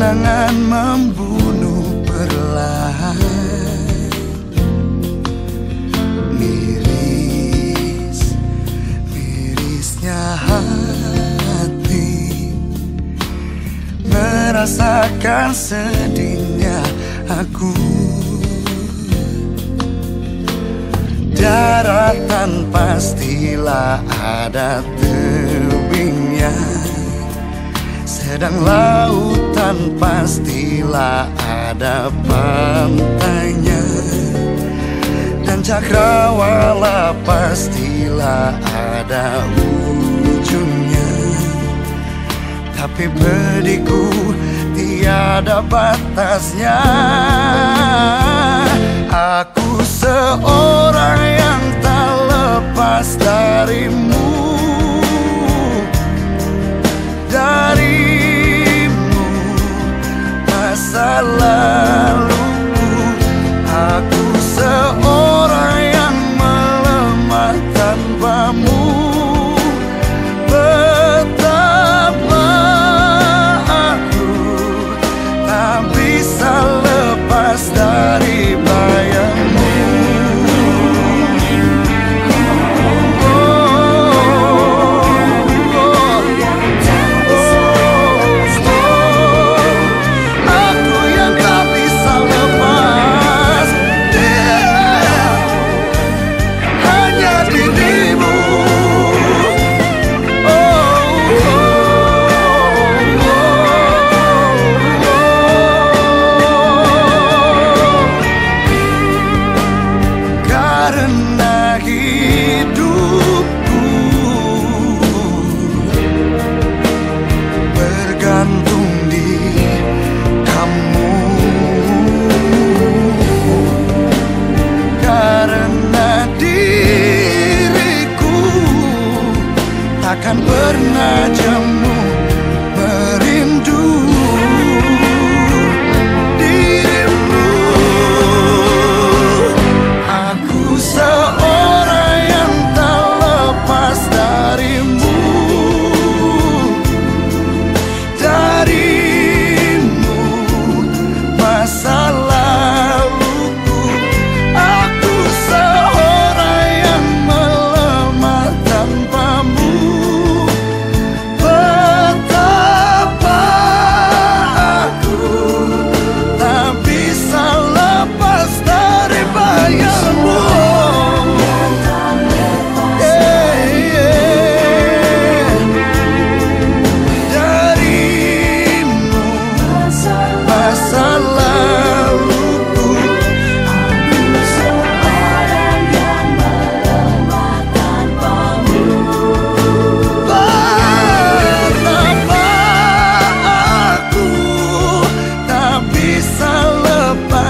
Jangan membunuh perlahan. Miris, mirisnya hati. Merasakan sedihnya aku. Daratan pastilah ada tebingnya. Sedang lautan pastilah ada pantainya. Dan cakrawala pastilah ada ujungnya Tapi pediku tiada batasnya. Aku seorang yang tak lepas darimu.